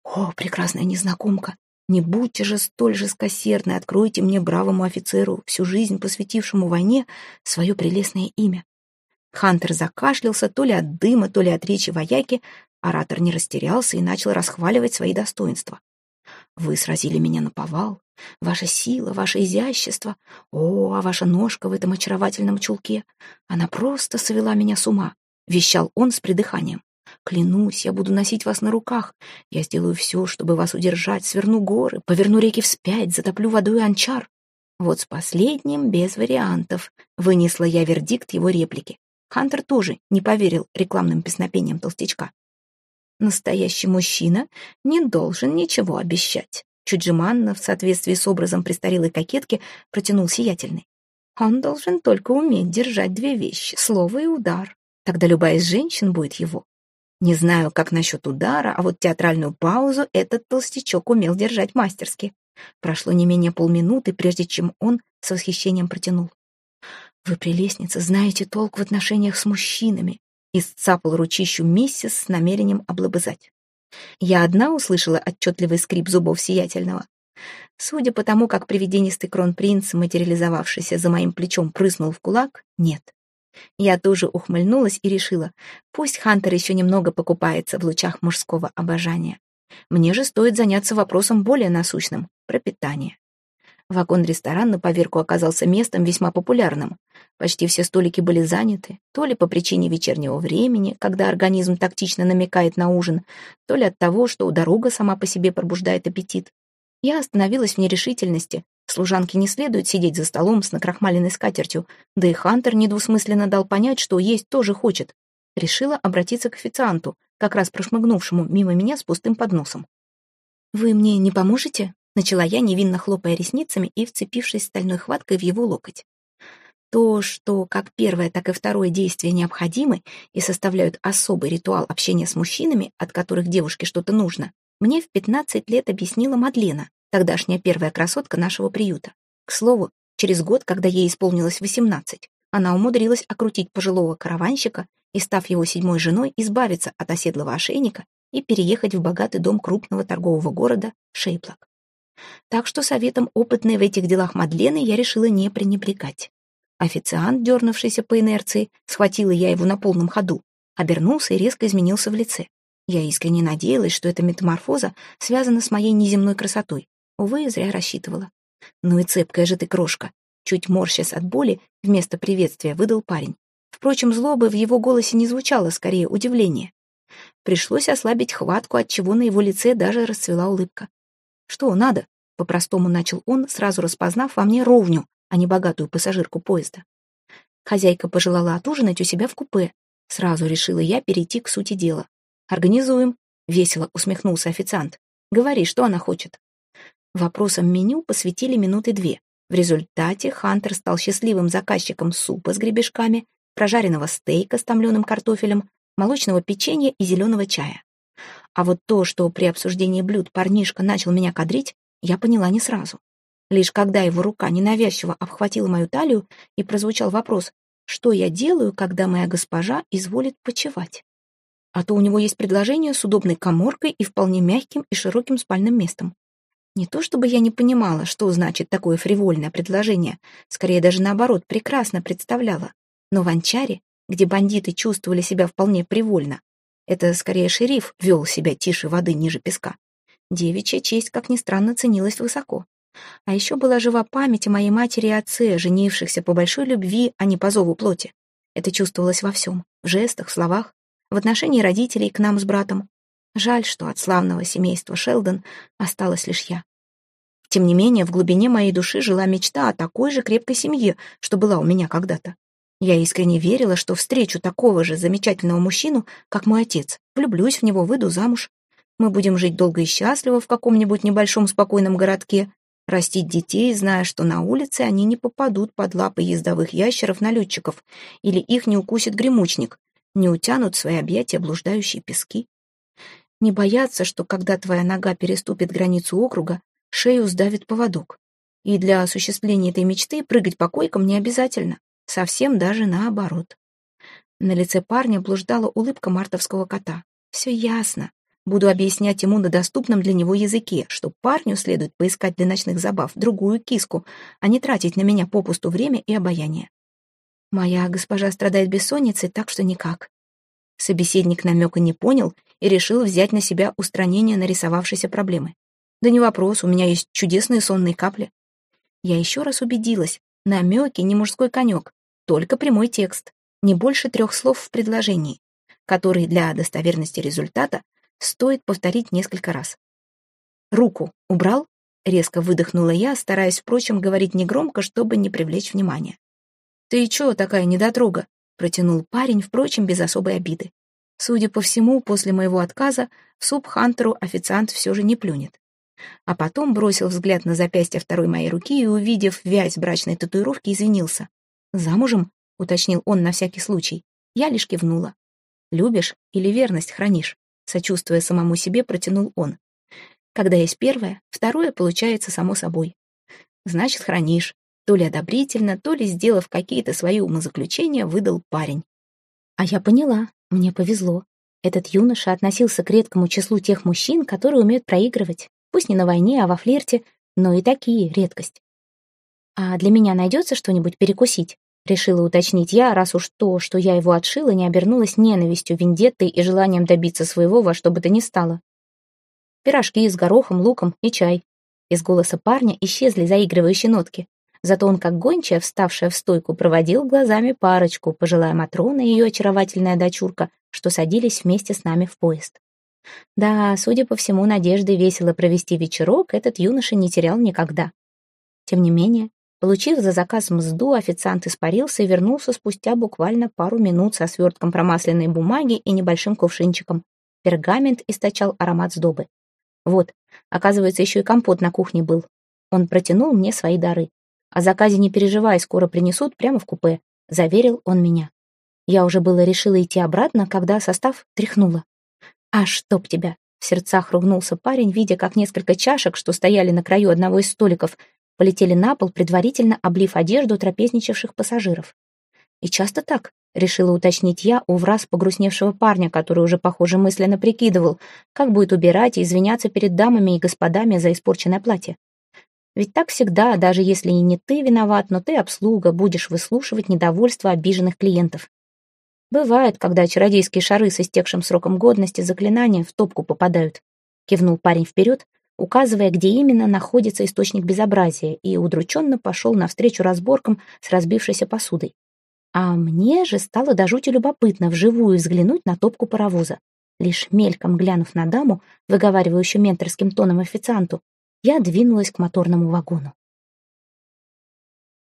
«О, прекрасная незнакомка! Не будьте же столь жесткосердны, откройте мне, бравому офицеру, всю жизнь посвятившему войне, свое прелестное имя». Хантер закашлялся то ли от дыма, то ли от речи вояки. Оратор не растерялся и начал расхваливать свои достоинства. «Вы сразили меня на повал, Ваша сила, ваше изящество. О, а ваша ножка в этом очаровательном чулке. Она просто свела меня с ума, — вещал он с придыханием. Клянусь, я буду носить вас на руках. Я сделаю все, чтобы вас удержать, сверну горы, поверну реки вспять, затоплю водой анчар. Вот с последним без вариантов. Вынесла я вердикт его реплики. Хантер тоже не поверил рекламным песнопениям толстячка. Настоящий мужчина не должен ничего обещать. Чуть жеманно, в соответствии с образом престарелой кокетки, протянул сиятельный. Он должен только уметь держать две вещи — слово и удар. Тогда любая из женщин будет его. Не знаю, как насчет удара, а вот театральную паузу этот толстячок умел держать мастерски. Прошло не менее полминуты, прежде чем он с восхищением протянул. «Вы, прелестница, знаете толк в отношениях с мужчинами», и сцапал ручищу миссис с намерением облобызать. Я одна услышала отчетливый скрип зубов сиятельного. Судя по тому, как привиденистый кронпринц, материализовавшийся за моим плечом, прыснул в кулак, нет. Я тоже ухмыльнулась и решила, пусть Хантер еще немного покупается в лучах мужского обожания. Мне же стоит заняться вопросом более насущным — про питание. Вагон-ресторан на поверку оказался местом весьма популярным. Почти все столики были заняты, то ли по причине вечернего времени, когда организм тактично намекает на ужин, то ли от того, что дорога сама по себе пробуждает аппетит. Я остановилась в нерешительности, Служанке не следует сидеть за столом с накрахмаленной скатертью, да и Хантер недвусмысленно дал понять, что есть тоже хочет. Решила обратиться к официанту, как раз прошмыгнувшему мимо меня с пустым подносом. «Вы мне не поможете?» — начала я, невинно хлопая ресницами и вцепившись стальной хваткой в его локоть. То, что как первое, так и второе действие необходимы и составляют особый ритуал общения с мужчинами, от которых девушке что-то нужно, мне в 15 лет объяснила Мадлена, тогдашняя первая красотка нашего приюта. К слову, через год, когда ей исполнилось 18, она умудрилась окрутить пожилого караванщика и, став его седьмой женой, избавиться от оседлого ошейника и переехать в богатый дом крупного торгового города Шейплак. Так что советом опытной в этих делах Мадлены я решила не пренебрегать. Официант, дернувшийся по инерции, схватила я его на полном ходу, обернулся и резко изменился в лице. Я искренне надеялась, что эта метаморфоза связана с моей неземной красотой. Увы, зря рассчитывала. «Ну и цепкая же ты крошка!» Чуть морщась от боли, вместо приветствия выдал парень. Впрочем, злобы в его голосе не звучало, скорее удивление. Пришлось ослабить хватку, отчего на его лице даже расцвела улыбка. «Что надо?» — по-простому начал он, сразу распознав во мне ровню, а не богатую пассажирку поезда. Хозяйка пожелала отужинать у себя в купе. Сразу решила я перейти к сути дела. «Организуем», — весело усмехнулся официант. «Говори, что она хочет». Вопросам меню посвятили минуты две. В результате Хантер стал счастливым заказчиком супа с гребешками, прожаренного стейка с томленым картофелем, молочного печенья и зеленого чая. А вот то, что при обсуждении блюд парнишка начал меня кадрить, я поняла не сразу. Лишь когда его рука ненавязчиво обхватила мою талию и прозвучал вопрос, что я делаю, когда моя госпожа изволит почевать. А то у него есть предложение с удобной коморкой и вполне мягким и широким спальным местом. Не то чтобы я не понимала, что значит такое фривольное предложение, скорее даже наоборот, прекрасно представляла. Но в Анчаре, где бандиты чувствовали себя вполне привольно, это скорее шериф вел себя тише воды ниже песка. Девичья честь, как ни странно, ценилась высоко. А еще была жива память о моей матери и отце, женившихся по большой любви, а не по зову плоти. Это чувствовалось во всем — в жестах, в словах, в отношении родителей к нам с братом. Жаль, что от славного семейства Шелдон осталась лишь я. Тем не менее, в глубине моей души жила мечта о такой же крепкой семье, что была у меня когда-то. Я искренне верила, что встречу такого же замечательного мужчину, как мой отец, влюблюсь в него, выйду замуж. Мы будем жить долго и счастливо в каком-нибудь небольшом спокойном городке, растить детей, зная, что на улице они не попадут под лапы ездовых ящеров-налетчиков или их не укусит гремучник, не утянут свои объятия блуждающие пески. Не бояться, что когда твоя нога переступит границу округа, шею сдавит поводок. И для осуществления этой мечты прыгать по койкам не обязательно, совсем даже наоборот. На лице парня блуждала улыбка мартовского кота. Все ясно. Буду объяснять ему на доступном для него языке, что парню следует поискать для ночных забав другую киску, а не тратить на меня попусту время и обаяние. Моя госпожа страдает бессонницей, так что никак. Собеседник намека не понял и решил взять на себя устранение нарисовавшейся проблемы. Да не вопрос, у меня есть чудесные сонные капли. Я еще раз убедилась, намеки не мужской конек, только прямой текст, не больше трех слов в предложении, который для достоверности результата стоит повторить несколько раз. «Руку убрал?» — резко выдохнула я, стараясь, впрочем, говорить негромко, чтобы не привлечь внимания. «Ты чё такая недотрога?» — протянул парень, впрочем, без особой обиды. Судя по всему, после моего отказа в суп Хантеру официант все же не плюнет. А потом бросил взгляд на запястье второй моей руки и, увидев вязь брачной татуировки, извинился. «Замужем?» — уточнил он на всякий случай. Я лишь кивнула. «Любишь или верность хранишь?» Сочувствуя самому себе, протянул он. Когда есть первое, второе получается само собой. Значит, хранишь. То ли одобрительно, то ли, сделав какие-то свои умозаключения, выдал парень. А я поняла, мне повезло. Этот юноша относился к редкому числу тех мужчин, которые умеют проигрывать. Пусть не на войне, а во флирте, но и такие редкость. А для меня найдется что-нибудь перекусить? Решила уточнить я, раз уж то, что я его отшила, не обернулось ненавистью, вендеттой и желанием добиться своего во что бы то ни стало. Пирожки с горохом, луком и чай. Из голоса парня исчезли заигрывающие нотки. Зато он, как гончая, вставшая в стойку, проводил глазами парочку, пожилая Матрона и ее очаровательная дочурка, что садились вместе с нами в поезд. Да, судя по всему, надежды весело провести вечерок этот юноша не терял никогда. Тем не менее, получив за заказ мзду, официант испарился и вернулся спустя буквально пару минут со свертком промасленной бумаги и небольшим кувшинчиком. Пергамент источал аромат сдобы. Вот, оказывается, еще и компот на кухне был. Он протянул мне свои дары. О заказе не переживай, скоро принесут прямо в купе. Заверил он меня. Я уже было решила идти обратно, когда состав тряхнула. «А чтоб тебя!» — в сердцах ругнулся парень, видя, как несколько чашек, что стояли на краю одного из столиков, полетели на пол, предварительно облив одежду трапезничавших пассажиров. «И часто так?» — решила уточнить я у враз погрустневшего парня, который уже, похоже, мысленно прикидывал, как будет убирать и извиняться перед дамами и господами за испорченное платье. Ведь так всегда, даже если и не ты виноват, но ты, обслуга, будешь выслушивать недовольство обиженных клиентов. Бывает, когда чародейские шары с истекшим сроком годности заклинания в топку попадают. Кивнул парень вперед, указывая, где именно находится источник безобразия, и удрученно пошел навстречу разборкам с разбившейся посудой. А мне же стало до жути любопытно вживую взглянуть на топку паровоза. Лишь мельком глянув на даму, выговаривающую менторским тоном официанту, я двинулась к моторному вагону.